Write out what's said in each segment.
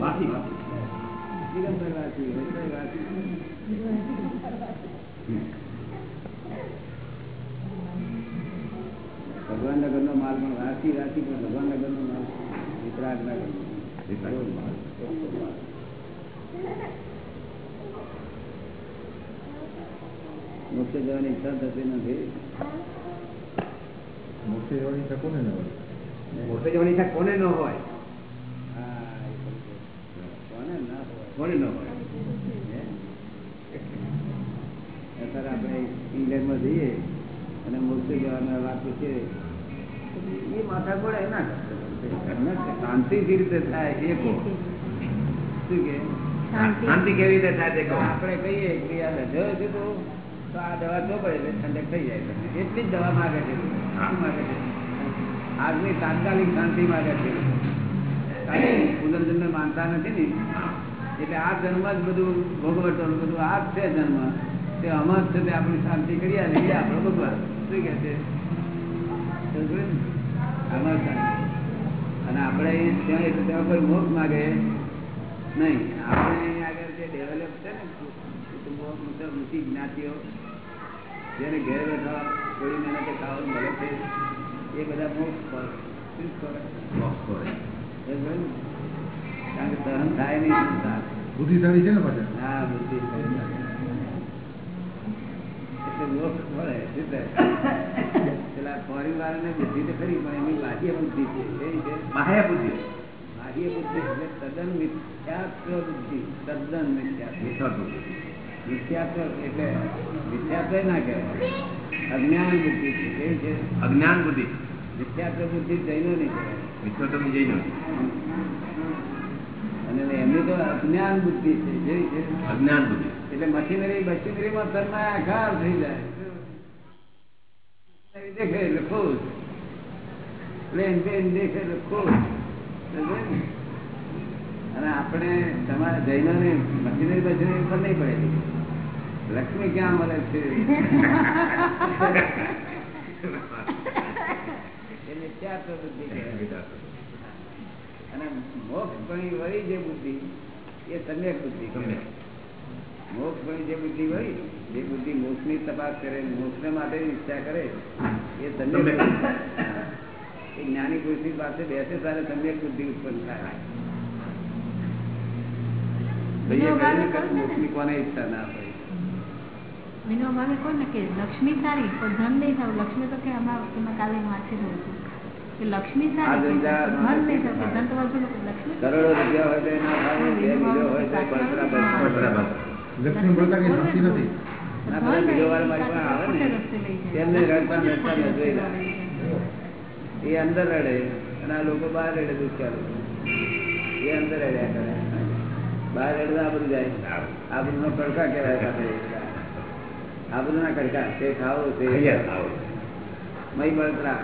વાસી, વાસી. દિગંબરવાસી, વૈષ્ણવવાસી. ભગવાનના ઘરનો માલ પણ વાસી વાસી પણ ભગવાનના ઘરનો માલ વિતરાગના નગર વિતરાગ. માલ, ચોખ્ખો જવાની ઈચ્છા થતી નથી મોક્ષે જવાની તકો ને ન જવાની ઈચ્છા કોને ન હોય. કોને કોને ન હોય અત્યારે આપણે ઇંગ્લેન્ડમાં જઈએ અને મોક્ષે જવાના વાત છે એ માથા પડે ના શાંતિ રીતે થાય એ કહો શું કે શાંતિ કેવી રીતે થાય આપણે કહીએ કે આ રજો છે તો તો આ દવા તો પડે એટલે ઠંડક થઈ જાય એટલી જ દવા માગે છે શું માગે છે આજની તાત્કાલિક શાંતિ માટે છે. કારણ માનતા નથી ને. એટલે આ જન્મ જ બધું ભોગવટોનું બધું આ છે જન્મ. તે અમર છે તે આપણી શાંતિ કરી આલે એ આપણો ભગવાન. શું કે છે? અમર અને આપણે ત્યાં એટલે ત્યાં કોઈ મોક્ષ માગે નહીં. આપણે અહીં આગળ જે ડેવલપ છે ને, કુટુંબો ઊંચી જ્ઞાતિઓ, જેને ઘેર બેઠા થોડી મહેનતે ખાવાનું મળે છે. એ બધા મોક્ષ મોક્ષ. કારણ કે સહન થાય નહીં સંસાર બુદ્ધિશાળી છે ને પાછા? હા બુદ્ધિશાળી એટલે મોક્ષ મળે પેલા ફોરેન વાળાને બુદ્ધિ તો ખરી પણ એની બાહ્ય બુદ્ધિ છે. કેવી છે બાહ્ય બુદ્ધિ. બાહ્ય બુદ્ધિ એટલે તદ્દન મિથ્યાત્વ બુદ્ધિ. તદ્દન મિથ્યાત્વ. મિથ્યાત્વ એટલે મિથ્યાત્વ ના કહેવાય. અજ્ઞાન બુદ્ધિ છે. કેવી છે અજ્ઞાન બુદ્ધિ. મિથ્યાત્વ બુદ્ધિ જૈનો નહીં વિશ્વતમ જૈનો. અને એમની તો અજ્ઞાન બુદ્ધિ છે જેવી છે. અજ્ઞાન બુદ્ધિ. એટલે મશીનરી થઈ જાય. મશીનરી દેખે પ્લેન પ્લેન દેખે એટલે ને? અને આપણે તમારા જૈનોને મશીનરી મશીનરી પર નહીં પડે લક્ષ્મી ક્યાં મળે છે? એ ચાર બુદ્ધિ અને મોક્ષ ભણી વળી જે બુદ્ધિ એ સમ્યક બુદ્ધિ. મોક્ષ ભણી જે બુદ્ધિ હોય જે બુદ્ધિ મોક્ષની તપાસ કરે મોક્ષ માટે ઈચ્છા કરે એ સમ્યક. એ જ્ઞાની પુરુષની પાસે બેસે ત્યારે સમ્યક બુદ્ધિ ઉત્પન્ન થાય. મોક્ષ ને કોને ઈચ્છા ના હોય? વિનોદ ભાવે કહો ને કે લક્ષ્મી સારી પણ ધન નહીં થયું લક્ષ્મી તો કે અમારા એમાં કાલે વાંચેલું છું. કે લક્ષ્મી સારી ધન નહીં થયું ધન તો વધુ લક્ષ્મી કરોડો રૂપિયા હોય તો ના થાય બે બીજો હોય તો બરાબર. લક્ષ્મી બોલતા કઈ શાંતિ નથી. એ અંદર રડે અને આ લોકો બહાર રડે દુખ્યા લોકો એ અંદર રડ્યા કરે. બહાર રડતા આ બધું જાય. આ બધું નો કડકા કહેવાય આ બધું ના કરતા તે ખાવ તે મય બળતરા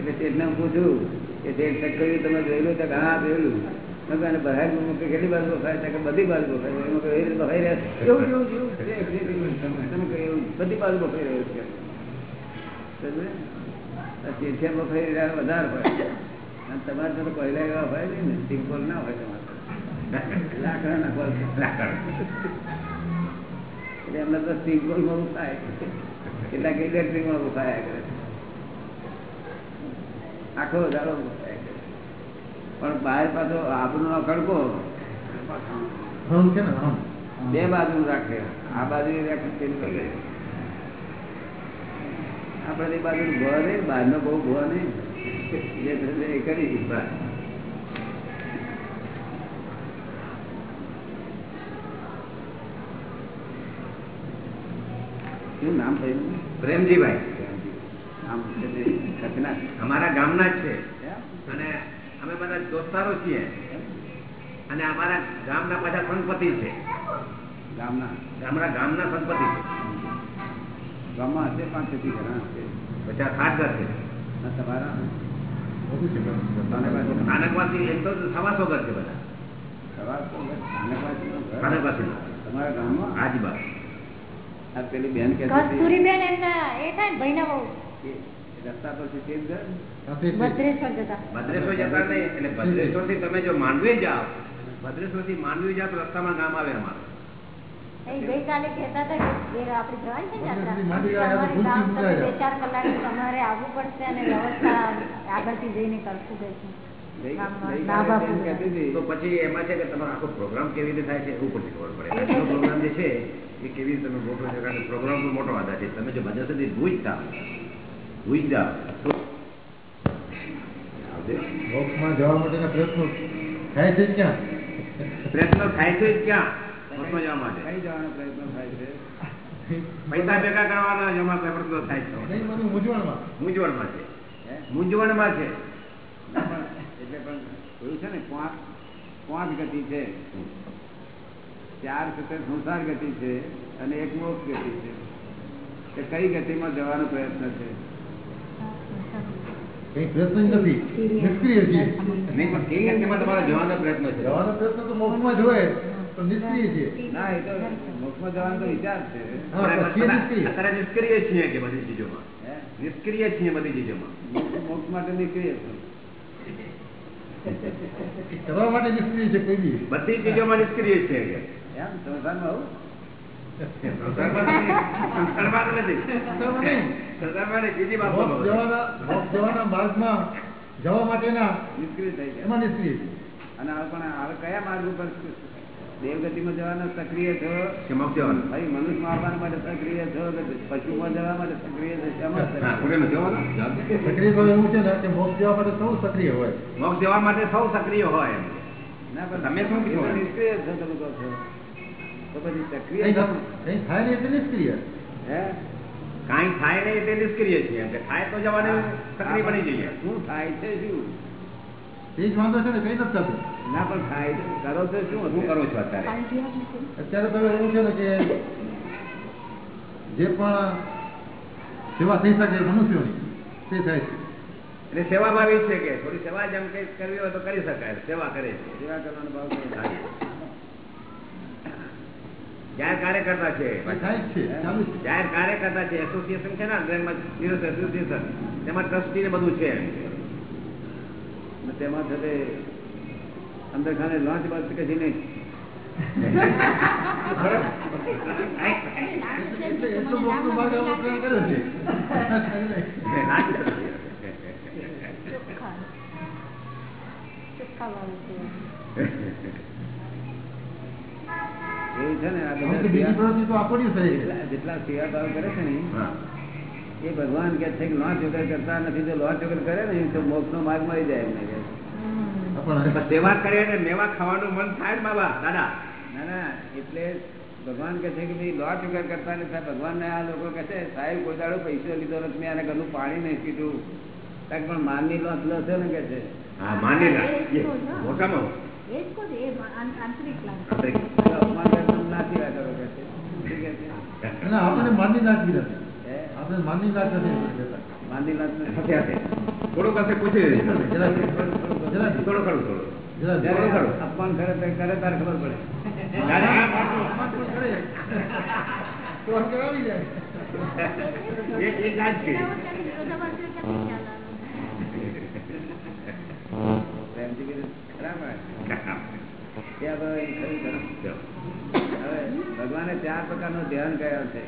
એટલે શેઠને હું પૂછું કે તે ચક્કર્યું તમે જોયેલું? તો કે હા જોયેલું. અને બહાર કેટલી બાજુ બફાય કે બધી બાજુ બફાય એમાં કહ્યું, રીતે બફાઈ રહ્યા એવું એવું એવું. છે, exactly એવું તમે કહ્યું બધી બાજુ બફાઈ રહ્યો છે. સમજ્યું? આ રહ્યા વધારે હોય અને તમારે તો પહેલા એવા હોય નહીં ને સિમ્પલ ના હોય તમારે. લાકડા ના લાકડ એટલે એમને તો સિમ્પલ બહુ થાય. કેટલાક ઇલેક્ટ્રિકમાં થાય કરે આખો વધારો પણ બહાર પાછો ને હમ. બે બાજુ રાખે. આ બાજુ રાખે પેલી આપણે એ બાજુ ભો નહીં બહારનો બહુ ભો નહીં. જે કરી બસ. શું નામ થયું પ્રેમજીભાઈ. અમારા ગામના જ છે. એમ? અને અમે બધા દોસ્તારો છીએ. અને અમારા ગામના બધા સંપતિ છે. ગામના? અમારા ગામના સંપતિ છે. ગામમાં હશે પાંચ છથી ઘણા હશે? પચાસ સાત ઘર છે. અને તમારા? નાનકવાસી એમ તો સવાસો ઘર છે બધા. સવાર નાનકવાસી તમારા ગામમાં? આજુબાજુ. પેલી બેન કહેતી કસ્તુરીબેન એમના એ થાય ભાઈના બહુ રસ્તા પરથી તે જ ઘર? હા, તે- તે- ભદ્રેશ્વર જતા. ભદ્રેશ્વર જતા નહીં એટલે ભદ્રેશ્વરથી તમે જો માંડવી જાઓ ભદ્રેશ્વરથી માંડવી જાઓ તો રસ્તામાં ગામ આવે અમારું. એ ગઈકાલે કહેતા હતા કે આપણે જવાની છે ને. ચાર કલાક તમારે આવવું પડશે અને વ્યવસ્થા આગળથી જઈને કરશું કઈશું ગઈ- ગામમાં ગઈકાલે ડાબા બેન પૂરા. કહેતી હતી, તો પછી એમાં છે કે તમારો આખો પ્રોગ્રામ કેવી રીતે થાય છે એ ઉપરથી ખબર પડે. આજનો પ્રોગ્રામ જે છે એ કેવી રીતે તમે ગોઠવો છો? કારણ કે પ્રોગ્રામ પર મોટો આધાર છે. તમે જો ભજન સુધી ભૂજ થાવ ભૂજ જાઓ તો. આવજે. મોક્ષમાં જવા માટેના પ્રયત્નો થાય છે ક્યાં? પ્રયત્નો થાય છે ક્યાં? મોક્ષમાં જવા માટે. કઈ જવાનો પ્રયત્ન થાય છે? પૈસા ભેગા કરવાના જમા પ્રયત્નો થાય છે. મૂંઝવણમાં. મૂંઝવણમાં છે. હે? મૂંઝવણમાં છે. એટલે પણ જોયું છે ને પાંચ પાંચ ગતિ છે. ચાર છે સંસાર ગતિ છે અને એક મોક્ષ ગતિ છે. કે કઈ ગતિમાં જવાનો પ્રયત્ન છે? નિષ્ક્રિય છીએ. બધી ચીજોમાં? હે? નિષ્ક્રિય છીએ બધી ચીજોમાં. મોક્ષ- મોક્ષ માટે નિષ્ક્રિય છીએ કરવા માટે નિષ્ક્રિય છે કોઈ બી. બધી ચીજોમાં નિષ્ક્રિય એમ સંસારમાં આવું? જવા માટેના નિષ્ક્રિય થઈ ગયા. એમાં નિષ્ક્રિય અને કયા માર્ગ ઉપર દેવગતિમાં જવાના સક્રિય છો મોક્ષ જવાનું? ભાઈ મનુષ્યમાં આવવા માટે સક્રિય છો કે પશુમાં જવા માટે સક્રિય છો સક્રિય? તો એવું છે ને કે મોક્ષ જવા માટે સૌ સક્રિય હોય. મોક્ષ જવા માટે સૌ સક્રિય હોય ના પણ તમે શું કહો? નિષ્ક્રિય છો તમે કહો છો. તો પછી સક્રિય કઈ છો? કઈ થાય નહીં એટલે નિષ્ક્રિય. હે? કાંઈ થાય નહીં તે નિષ્ક્રિય છીએ. એમ કે થાય તો જવાને સક્રિય બની જઈએ. શું થાય છે શું? જ વાંધો છે ને કઈ નથી થતું? ના પણ થાય કરો તો શું શું કરો છો અત્યારે? અત્યારે તો એવું છે ને કે જે પણ સેવા થઈ શકે મનુષ્યોની તે થાય છે. એટલે સેવાભાવી છે કે થોડી સેવા જેમ કઈ કરવી હોય તો કરી શકાય સેવા કરે છે. સેવા કરવાનો ભાવ થાય જાહેર કાર્યકર્તા છે. જાહેર કાર્યકર્તા છે એસોસિએશન છે ને અંગ્રેજીમાં એસોસિએશન તેમાં ટ્રસ્ટી ને બધું છે. તેમાં છે તે અંદર ખાને લોન્ચ બસ કશી નહીં જેટલા સેવા ભાવ કરે છે ને. એ ભગવાન કે છે કે લોન્ચ વગર કરતા નથી જો લોન્ચ વગર કરે ને તો મોક્ષ નો માર્ગ મળી જાય એમને કે સેવા કરે ને મેવા ખાવાનું મન થાય બાબા દાદા. ના ના એટલે ભગવાન કહે છે કે ભાઈ લોટ વગર કરતા નથી ભગવાન ને આ લોકો કહે છે સાહેબ કોઈ દાડો પૈસો લીધો નથી મેં આને ઘરનું પાણી નહીં પીધું. કાંઈક પણ માનની લોટ લો છે ને કે છે? હા માની. મોટામાં. એ જ કહું એ આંતરિક લાગે. આંતરિક. તો અપમાન કરતા નાસી વાત કે છે. શું કહે છે? અને નથી સાથે સાથે. હશે પૂછી લેજો જરા થોડું થોડું થોડું જરા થોડું ખરું થોડું. જરા જ્યારે થોડું ખરું. અપમાન કરે તો કરે તારે ખબર પડે. ભગવાને ચાર પ્રકારનું ધ્યાન કર્યા છે.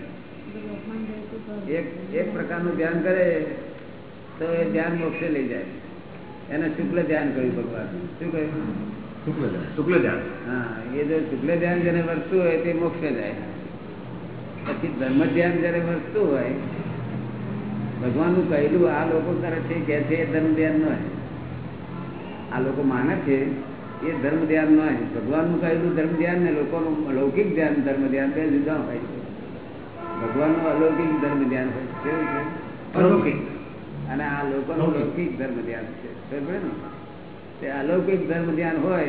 એક એક પ્રકારનું ધ્યાન કરે તો એ ધ્યાન મોક્ષે લઈ જાય. એને શુક્લ ધ્યાન કહ્યું ભગવાન શું કહ્યું? શુક્લ ધ્યાન. હા એ જો શુક્લ ધ્યાન જેને હોય તે મોક્ષે જાય. પછી ધર્મ ધ્યાન જયારે વર્તતું હોય ભગવાનનું કહેલું આ લોકો કરે છે કે છે એ ધર્મ ધ્યાન ન હોય. આ લોકો માને છે એ ધર્મ ધ્યાન ન હોય. ભગવાનનું કહેલું ધર્મ ધ્યાન ને લોકોનું લૌકિક ધ્યાન ધર્મ ધ્યાન બે જુદા હોય છે. ભગવાનનું અલૌકિક ધર્મ ધ્યાન હોય છે કેવું છે? અલૌકિક. અને આ લોકોનું લૌકિક. લૌકિક ધર્મ ધ્યાન છે. ખબર ને? તે અલૌકિક ધર્મ ધ્યાન હોય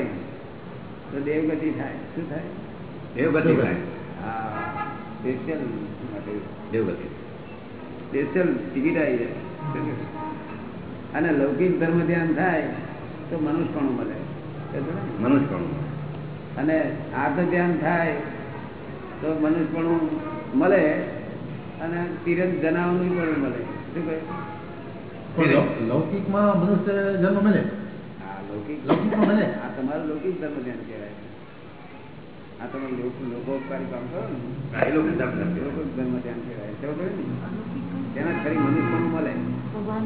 તો દેવગતિ થાય. શું થાય? દેવગતિ થાય. આ સ્પેશિયલ માટે. દેવગતિ. સ્પેશિયલ ટિકિટ આવી જાય. અને લૌકિક ધર્મ ધ્યાન થાય તો મનુષ્યપણું મળે. ને? મનુષ્યપણું અને આત્મ ધ્યાન થાય તો મનુષ્યપણું મળે અને તીરથ જનાવનું પણ મળે. શું કહે? પણ લૌકિકમાં મનુષ્ય જન્મ મળે? લૌકિક. લૌકિકમાં મળે? આ તમારું લૌકિક ધર્મ ધ્યાન કહેવાય. આ તમે લોક લોકોપકારી કામ કરો ને એ લોકો ધર્મ ધ્યાન કહેવાય. ખબર ને? તેના ખરી મનુષ્યનું મળે.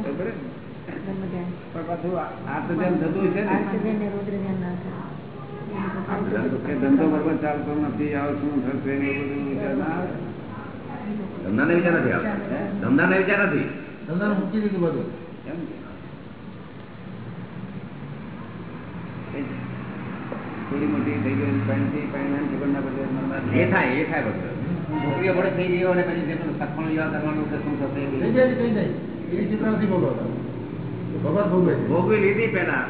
ખબર ને? પણ પાછું આ- આ તો ધ્યાન થતું છે ને ધંધો બરોબર ચાલતો નથી આવું શું થશે વિચાર ના વિચાર નથી ધંધા ને વિચાર નથી. ધંધા મૂકી દીધું બધું. એમ થોડી મોટી થઈ ગઈ પેન્ટથી પહેરવાની ખબર ના એ થાય એ થાય બધું છોકરીઓ વડે થઈ ગયો અને પછી જેવા કરવાનું કે શું થશે ભોગવી લીધી પેલા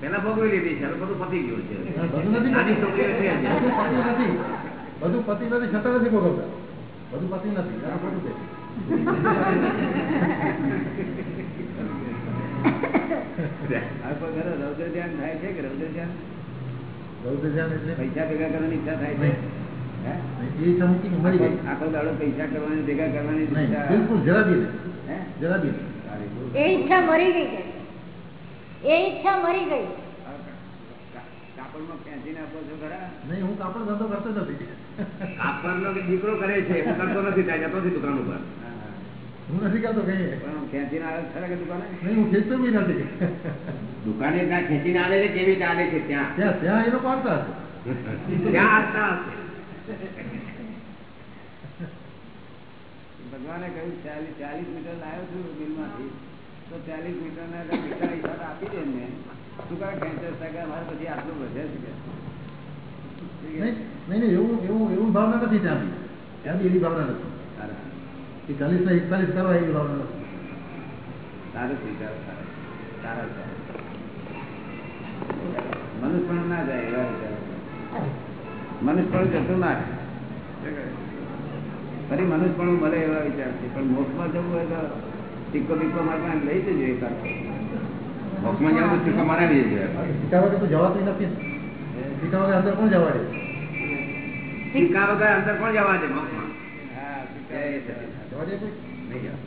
પેલા ભોગવી લીધી છે બધું પતી ગયું છે. બધું નથી પતિ. નથી. બધું પતિ નથી છતાં નથી ભોગવતા. બધું પતિ નથી. રૌદ્ર ધ્યાન થાય છે કે રૌદ્ર ધ્યાન? રૌદ્ર ધ્યાન એટલે? પૈસા ભેગા કરવાની ઈચ્છા થાય છે? હે? એ ઈચ્છા ગઈ. આખો દાડો પૈસા કરવાની ભેગા કરવાની બિલકુલ જરા બી જરા બી નહીં સારી બહુ. એ ઈચ્છા મરી ગઈ છે. એ ઈચ્છા મરી ગઈ. દીકરો કરે છે હું કરતો નથી ત્યાં જતો નથી દુકાન ઉપર. હા, નથી કરતો આમ ખેંચીને આવે ખરા કે દુકાને? નહીં હું ખેંચતો બી નથી. દુકાને ત્યાં ખેંચીને આવે છે કેવી રીતે આવે છે ત્યાં. ત્યાં ત્યાં એ લોકો આવતા હશે. ત્યાં હશે. ભગવાને કહ્યું ચાલીસ ચાલીસ મીટર લાવ્યો છું બિલમાંથી તો ચાલીસ મીટરના એટલે મીટર હિસાબ આપી દે ને શું કરે? ખેંચે છે કે પછી આટલું વધે છે? નહીં એવું એવું એવું ભાવના નથી ત્યાં બી ત્યાં બી એવી ભાવના નથી. ચાલીસ ને એકતાલીસ કરવા એવી ભાવના નથી. સારું વિચાર સારા. સારા મનુષ્ય ના જાય એવા વિચાર. મનુષ્ય જતું ના. ફરી મનુષ્ય પણ મળે એવા વિચાર છે પણ મોક્ષમાં જવું હોય તો ટીકો બીકો મારે લઈ જજો એક બોક્સમાં જવું તો ચૂકા લઈ જજો. સિક્કા વગર તો જવાતું નથી. સિક્કા વગર અંદર કોણ જવા દે સિક્કા વગર અંદર કોણ જવા દે મોક્ષમાં હા. જવા દે નહીં જવા.